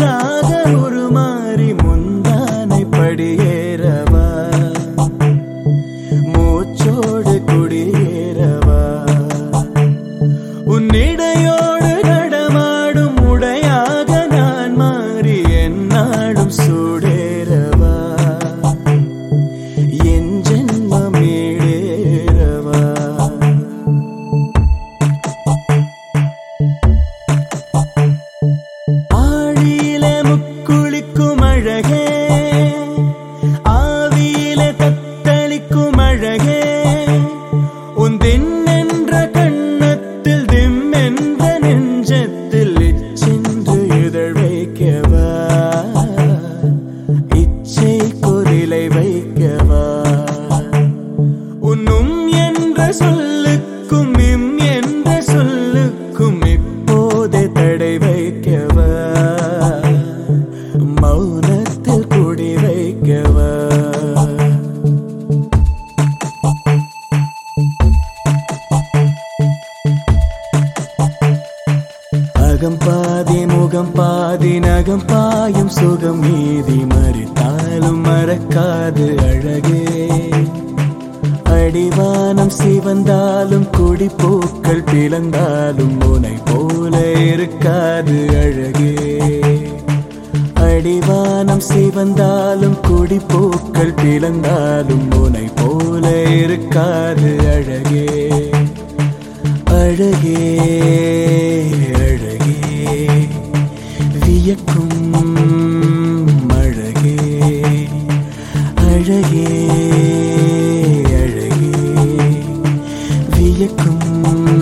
மாற்றாத ஒரு மாறி முந்தானை படியேறவா? மூச்சோடு குடியேறவா? உன்னிடையோடு நடமாடும் உடையாக நான் மாறி என்னாலும் சூ அழகே உன் தின்னென்ற கண்ணத்தில் திம்மென்ற நெஞ்சத்தில் இச்சென்று இதழ் வைக்கவா? இச்சை குரிலை வைக்கவா? உன்னும் என்ற சொல்லுக்கு அகம் பாதி முகம் பாதி நகம் பாயும் சுகம். மீதி மறித்தாலும் மறக்காது அழகே. அடிவானம் சிவந்தாலும் குடிப்பூக்கள் பிளந்தாலும் முனை போல இருக்காது அழகே. அடிவானம் சிவந்தாலும் குடிப்பூக்கள் பிளந்தாலும் முனை போல இருக்காது அழகே. அழகே வியக்கும் அழகே அழகே அழகே. வியக்கும்